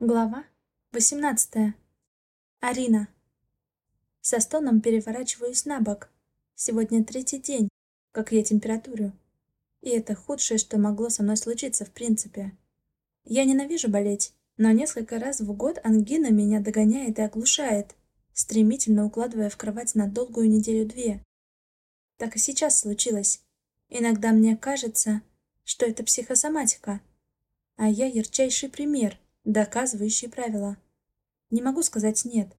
Глава 18. Арина. Со стоном переворачиваюсь на бок. Сегодня третий день, как я температурю. И это худшее, что могло со мной случиться в принципе. Я ненавижу болеть, но несколько раз в год ангина меня догоняет и оглушает, стремительно укладывая в кровать на долгую неделю-две. Так и сейчас случилось. Иногда мне кажется, что это психосоматика, а я ярчайший пример — доказывающие правила. Не могу сказать «нет».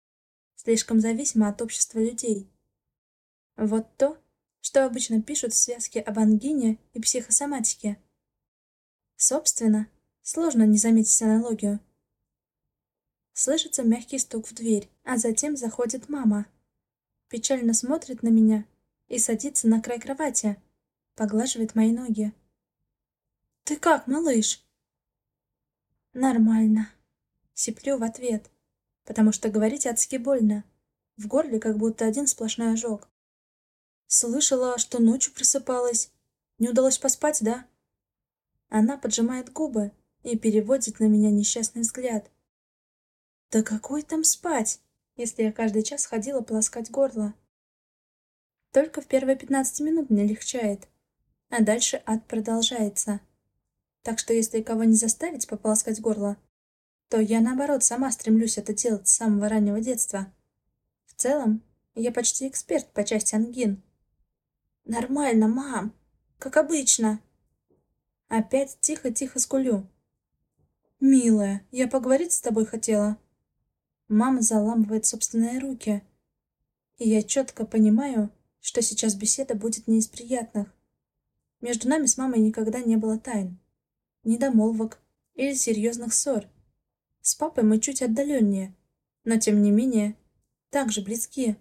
Слишком зависимо от общества людей. Вот то, что обычно пишут в связке об ангине и психосоматике. Собственно, сложно не заметить аналогию. Слышится мягкий стук в дверь, а затем заходит мама. Печально смотрит на меня и садится на край кровати, поглаживает мои ноги. «Ты как, малыш?» «Нормально», — сиплю в ответ, потому что говорить адски больно. В горле как будто один сплошной ожог. «Слышала, что ночью просыпалась. Не удалось поспать, да?» Она поджимает губы и переводит на меня несчастный взгляд. «Да какой там спать, если я каждый час ходила полоскать горло?» Только в первые пятнадцать минут мне легчает, а дальше ад продолжается. Так что если кого не заставить пополоскать горло, то я, наоборот, сама стремлюсь это делать с самого раннего детства. В целом, я почти эксперт по части ангин. «Нормально, мам, как обычно». Опять тихо-тихо скулю. «Милая, я поговорить с тобой хотела». Мама заламывает собственные руки. И я четко понимаю, что сейчас беседа будет не из приятных. Между нами с мамой никогда не было тайн недомолвок или серьезных ссор. С папой мы чуть отдаленнее, но тем не менее также близки.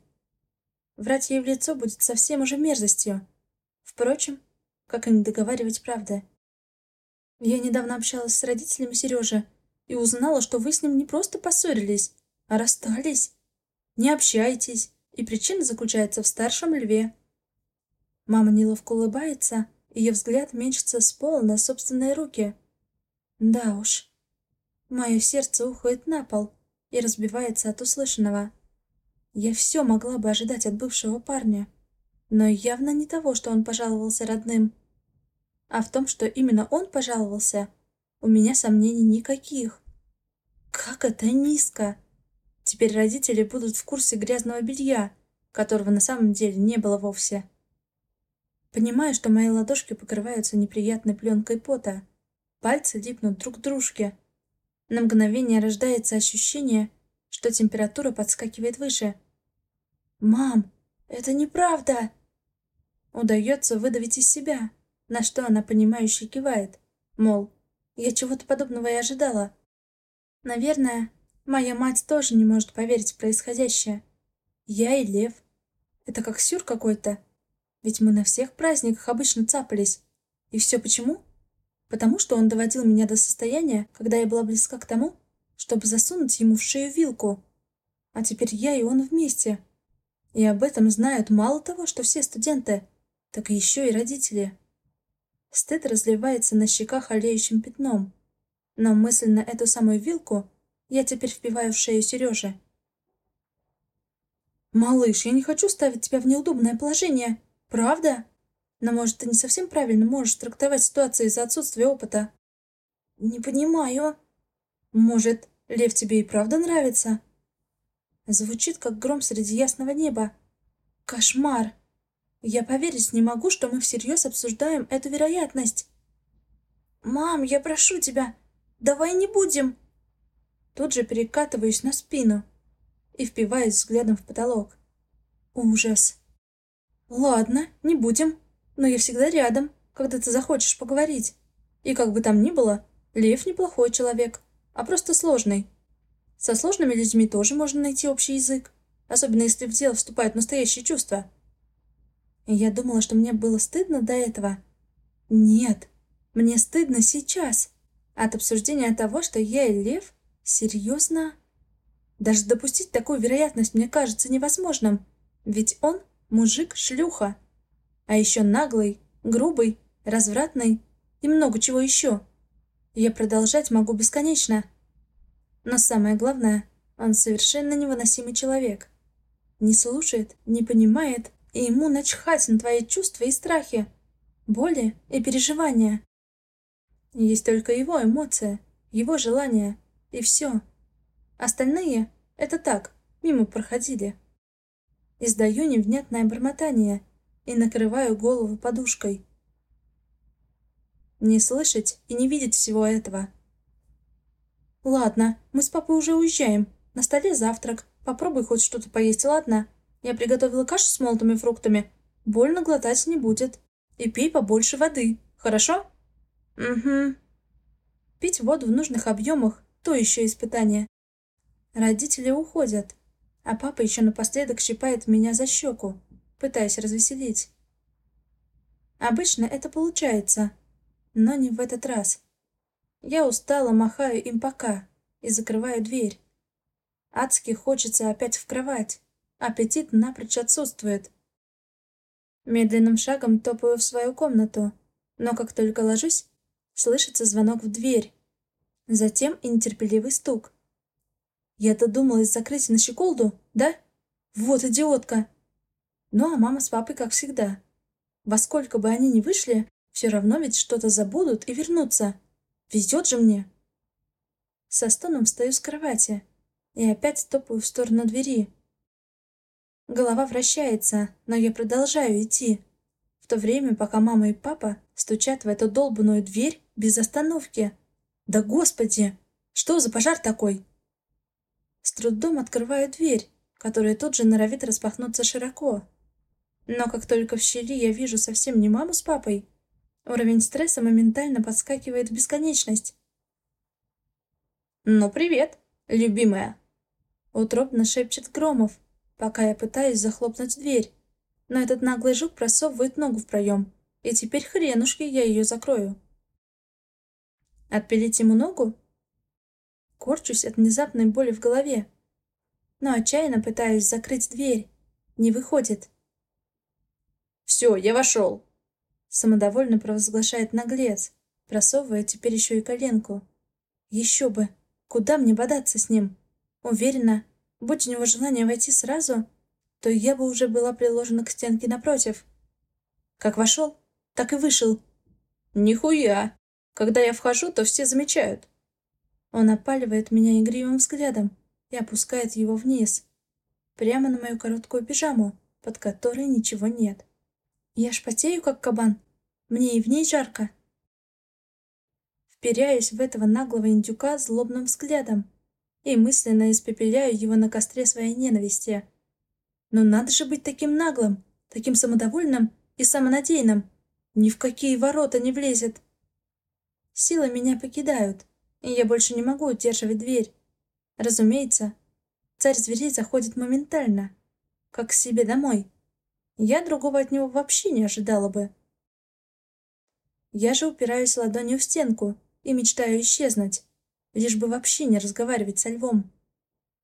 Врать ей в лицо будет совсем уже мерзостью. Впрочем, как и не договаривать правды. Я недавно общалась с родителями Сережи и узнала, что вы с ним не просто поссорились, а расстались. Не общаетесь, и причина заключается в старшем льве. Мама неловко улыбается, ее взгляд мечется с пола на собственные руки. Да уж. Мое сердце уходит на пол и разбивается от услышанного. Я все могла бы ожидать от бывшего парня, но явно не того, что он пожаловался родным. А в том, что именно он пожаловался, у меня сомнений никаких. Как это низко! Теперь родители будут в курсе грязного белья, которого на самом деле не было вовсе. Понимаю, что мои ладошки покрываются неприятной пленкой пота. Пальцы липнут друг к дружке. На мгновение рождается ощущение, что температура подскакивает выше. «Мам, это неправда!» Удается выдавить из себя, на что она понимающе кивает. Мол, я чего-то подобного и ожидала. Наверное, моя мать тоже не может поверить в происходящее. Я и Лев. Это как сюр какой-то. Ведь мы на всех праздниках обычно цапались. И все почему? Потому что он доводил меня до состояния, когда я была близка к тому, чтобы засунуть ему в шею вилку. А теперь я и он вместе. И об этом знают мало того, что все студенты, так еще и родители. Стыд разливается на щеках олеющим пятном. Но мысль на эту самую вилку я теперь впиваю в шею Сережи. «Малыш, я не хочу ставить тебя в неудобное положение», Правда? Но, может, ты не совсем правильно можешь трактовать ситуацию из-за отсутствия опыта? Не понимаю. Может, лев тебе и правда нравится? Звучит, как гром среди ясного неба. Кошмар! Я поверить не могу, что мы всерьез обсуждаем эту вероятность. «Мам, я прошу тебя, давай не будем!» Тут же перекатываюсь на спину и впиваюсь взглядом в потолок. Ужас! «Ладно, не будем. Но я всегда рядом, когда ты захочешь поговорить. И как бы там ни было, Лев неплохой человек, а просто сложный. Со сложными людьми тоже можно найти общий язык, особенно если в дело вступают настоящие чувства». я думала, что мне было стыдно до этого. Нет, мне стыдно сейчас. От обсуждения того, что я и Лев серьезно... Даже допустить такую вероятность мне кажется невозможным, ведь он мужик-шлюха. А еще наглый, грубый, развратный и много чего еще. Я продолжать могу бесконечно. Но самое главное, он совершенно невыносимый человек. Не слушает, не понимает, и ему начхать на твои чувства и страхи, боли и переживания. Есть только его эмоция, его желания, и все. Остальные — это так, мимо проходили. Издаю невнятное бормотание и накрываю голову подушкой. Не слышать и не видеть всего этого. Ладно, мы с папой уже уезжаем. На столе завтрак. Попробуй хоть что-то поесть, ладно? Я приготовила кашу с молотыми фруктами. Больно глотать не будет. И пей побольше воды, хорошо? Угу. Пить воду в нужных объемах – то еще испытание. Родители уходят, а папа еще напоследок щипает меня за щеку, пытаясь развеселить. Обычно это получается, но не в этот раз. Я устало махаю им пока и закрываю дверь. Адски хочется опять в кровать. Аппетит напрочь отсутствует. Медленным шагом топаю в свою комнату, но как только ложусь, слышится звонок в дверь. Затем и нетерпеливый стук. Я додумалась закрыть на щеколду, да? Вот идиотка! Ну а мама с папой, как всегда. Во сколько бы они ни вышли, все равно ведь что-то забудут и вернутся. Везет же мне. Со стоном встаю с кровати и опять топаю в сторону двери. Голова вращается, но я продолжаю идти. В то время, пока мама и папа стучат в эту долбанную дверь без остановки. Да господи! Что за пожар такой? С трудом открываю дверь, которая тут же норовит распахнуться широко. Но как только в щели я вижу совсем не маму с папой, уровень стресса моментально подскакивает в бесконечность. «Ну, привет, любимая!» Утробно шепчет Громов, пока я пытаюсь захлопнуть дверь. Но этот наглый жук просовывает ногу в проем, и теперь хренушки я ее закрою. Отпилить ему ногу? Корчусь от внезапной боли в голове, но отчаянно пытаюсь закрыть дверь. Не выходит. «Все, я вошел!» Самодовольно провозглашает наглец, просовывая теперь еще и коленку. Еще бы! Куда мне бодаться с ним? Уверена, Будь у него желание войти сразу, то я бы уже была приложена к стенке напротив. Как вошел, так и вышел. Нихуя! Когда я вхожу, то все замечают. Он опаливает меня игривым взглядом и опускает его вниз, прямо на мою короткую пижаму, под которой ничего нет. Я ж как кабан. Мне и в ней жарко. Вперяюсь в этого наглого индюка злобным взглядом и мысленно испепеляю его на костре своей ненависти. Но надо же быть таким наглым, таким самодовольным и самонадеянным. Ни в какие ворота не влезет. Силы меня покидают, и я больше не могу удерживать дверь. Разумеется, царь зверей заходит моментально, как к себе домой. Я другого от него вообще не ожидала бы. Я же упираюсь ладонью в стенку и мечтаю исчезнуть лишь бы вообще не разговаривать со львом.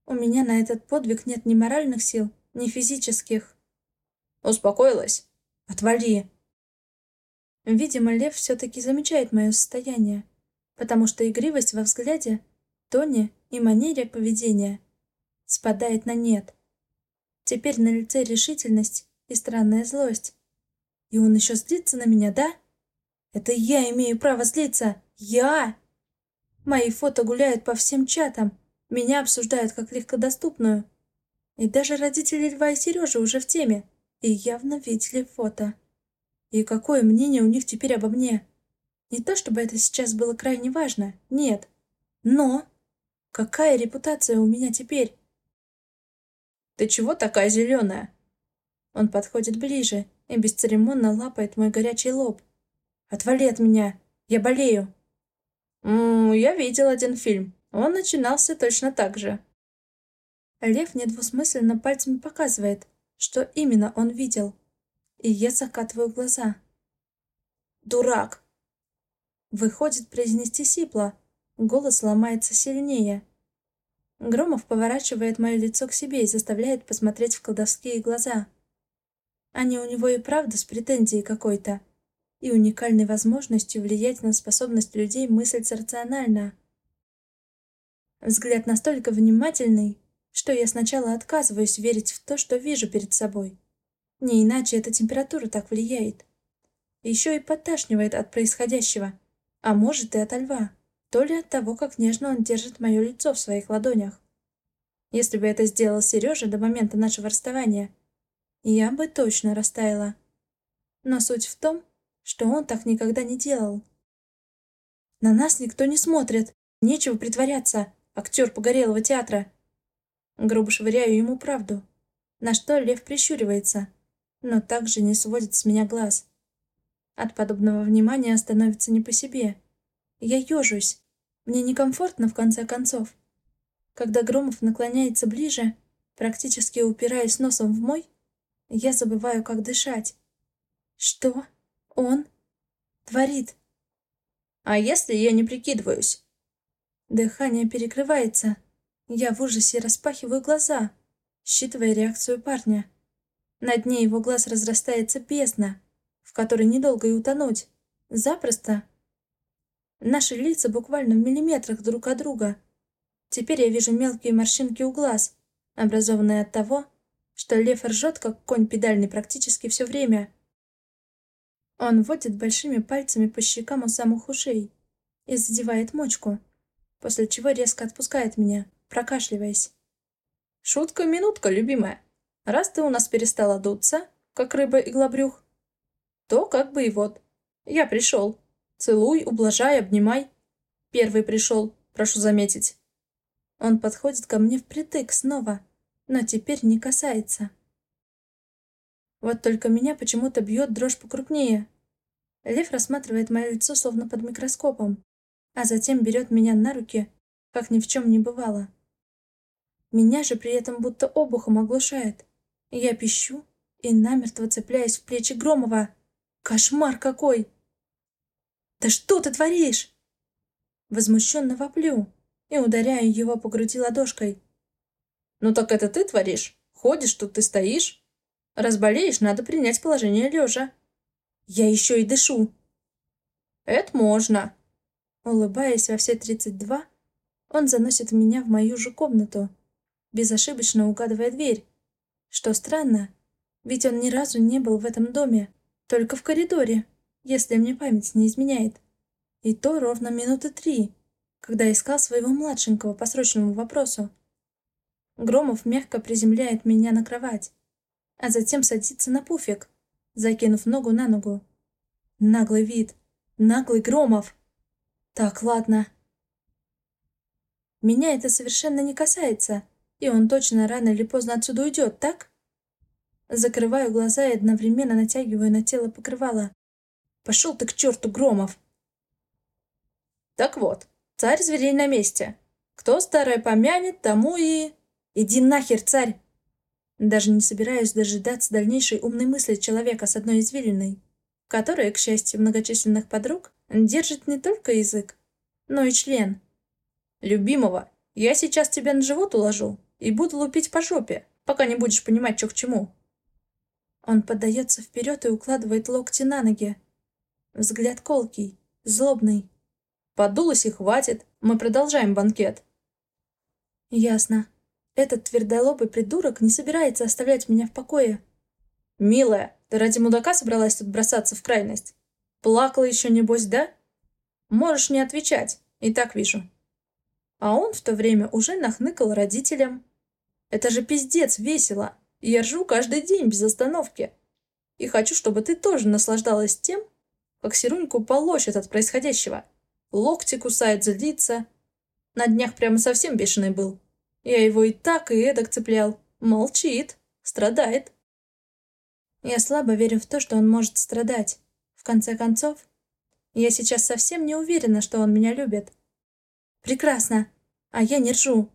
У меня на этот подвиг нет ни моральных сил, ни физических. Успокоилась? Отвали. Видимо, лев все-таки замечает мое состояние, потому что игривость во взгляде, тоне и манере поведения спадает на нет. Теперь на лице решительность и странная злость. И он еще злится на меня, да? Это я имею право злиться! Я! Мои фото гуляют по всем чатам, меня обсуждают как легкодоступную. И даже родители Льва и Сережи уже в теме и явно видели фото. И какое мнение у них теперь обо мне? Не то чтобы это сейчас было крайне важно, нет. Но какая репутация у меня теперь? «Ты чего такая зеленая?» Он подходит ближе и бесцеремонно лапает мой горячий лоб. «Отвали от меня! Я болею!» «М -м, я видел один фильм. Он начинался точно так же». Лев недвусмысленно пальцами показывает, что именно он видел. И я закатываю глаза. «Дурак!» Выходит произнести сипло. Голос ломается сильнее. Громов поворачивает мое лицо к себе и заставляет посмотреть в колдовские глаза. Они у него и правда с претензией какой-то и уникальной возможностью влиять на способность людей мыслить рационально. Взгляд настолько внимательный, что я сначала отказываюсь верить в то, что вижу перед собой. Не иначе эта температура так влияет. Еще и подташнивает от происходящего, а может и от льва, то ли от того, как нежно он держит мое лицо в своих ладонях. Если бы это сделал Сережа до момента нашего расставания, я бы точно растаяла. Но суть в том, что он так никогда не делал. На нас никто не смотрит, нечего притворяться, актер погорелого театра. Грубо швыряю ему правду, на что Лев прищуривается, но также не сводит с меня глаз. От подобного внимания становится не по себе. Я ежусь. Мне некомфортно, в конце концов. Когда Громов наклоняется ближе, практически упираясь носом в мой, я забываю, как дышать. Что он творит? А если я не прикидываюсь? Дыхание перекрывается. Я в ужасе распахиваю глаза, считывая реакцию парня. На дне его глаз разрастается бездна, в которой недолго и утонуть. Запросто. Наши лица буквально в миллиметрах друг от друга. Теперь я вижу мелкие морщинки у глаз, образованные от того, что лев ржет, как конь педальный практически все время. Он водит большими пальцами по щекам у самых ушей и задевает мочку, после чего резко отпускает меня, прокашливаясь. «Шутка-минутка, любимая. Раз ты у нас перестала дуться, как рыба иглобрюх, то как бы и вот. Я пришел. Целуй, ублажай, обнимай. Первый пришел, прошу заметить. Он подходит ко мне впритык снова, но теперь не касается. Вот только меня почему-то бьет дрожь покрупнее. Лев рассматривает мое лицо словно под микроскопом, а затем берет меня на руки, как ни в чем не бывало. Меня же при этом будто обухом оглушает. Я пищу и намертво цепляюсь в плечи Громова. Кошмар какой! «Да что ты творишь?» Возмущенно воплю и ударяю его по груди ладошкой. «Ну так это ты творишь? Ходишь, тут ты стоишь? Разболеешь, надо принять положение лежа. Я еще и дышу». «Это можно». Улыбаясь во все тридцать два, он заносит меня в мою же комнату, безошибочно угадывая дверь. Что странно, ведь он ни разу не был в этом доме. Только в коридоре, если мне память не изменяет. И то ровно минуты три, когда искал своего младшенького по срочному вопросу. Громов мягко приземляет меня на кровать, а затем садится на пуфик, закинув ногу на ногу. Наглый вид. Наглый Громов. Так, ладно. Меня это совершенно не касается, и он точно рано или поздно отсюда уйдет, так? Закрываю глаза и одновременно натягиваю на тело покрывало. Пошел ты к черту, Громов! Так вот, царь зверей на месте. Кто старое помянет, тому и... Иди нахер, царь! Даже не собираюсь дожидаться дальнейшей умной мысли человека с одной извилиной, которая, к счастью многочисленных подруг, держит не только язык, но и член. Любимого, я сейчас тебя на живот уложу и буду лупить по жопе, пока не будешь понимать, что к чему. Он поддается вперед и укладывает локти на ноги. Взгляд колкий, злобный. Подулось и хватит, мы продолжаем банкет. Ясно. Этот твердолобый придурок не собирается оставлять меня в покое. Милая, ты ради мудака собралась тут бросаться в крайность? Плакала еще, небось, да? Можешь не отвечать, и так вижу. А он в то время уже нахныкал родителям. Это же пиздец весело. И я ржу каждый день без остановки. И хочу, чтобы ты тоже наслаждалась тем, как Серуньку полощет от происходящего. Локти кусает, злится. На днях прямо совсем бешеный был. Я его и так, и эдак цеплял. Молчит, страдает. Я слабо верю в то, что он может страдать. В конце концов, я сейчас совсем не уверена, что он меня любит. Прекрасно. А я не ржу.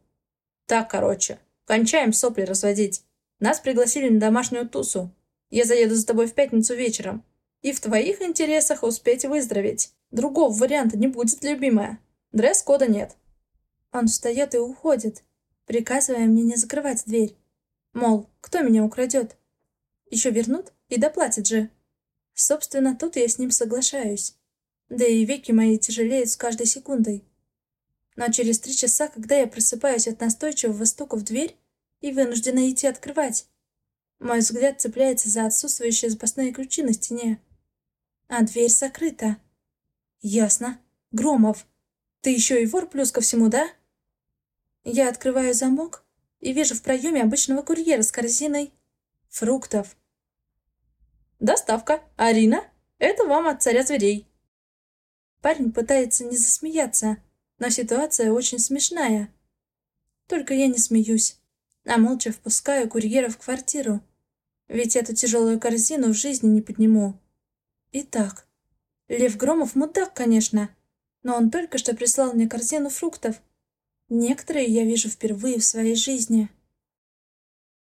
Так, короче, кончаем сопли разводить. Нас пригласили на домашнюю тусу. Я заеду за тобой в пятницу вечером. И в твоих интересах успеть выздороветь. Другого варианта не будет, любимая. Дресс-кода нет. Он встает и уходит, приказывая мне не закрывать дверь. Мол, кто меня украдет? Еще вернут и доплатят же. Собственно, тут я с ним соглашаюсь. Да и веки мои тяжелеют с каждой секундой. Но через три часа, когда я просыпаюсь от настойчивого стука в дверь и вынуждена идти открывать, мой взгляд цепляется за отсутствующие запасные ключи на стене. А дверь закрыта. Ясно. Громов, ты еще и вор плюс ко всему, да? Я открываю замок и вижу в проеме обычного курьера с корзиной фруктов. «Доставка. Арина, это вам от царя зверей». Парень пытается не засмеяться, но ситуация очень смешная. Только я не смеюсь, а молча впускаю курьера в квартиру. Ведь эту тяжелую корзину в жизни не подниму. Итак, Лев Громов мудак, конечно, но он только что прислал мне корзину фруктов. Некоторые я вижу впервые в своей жизни.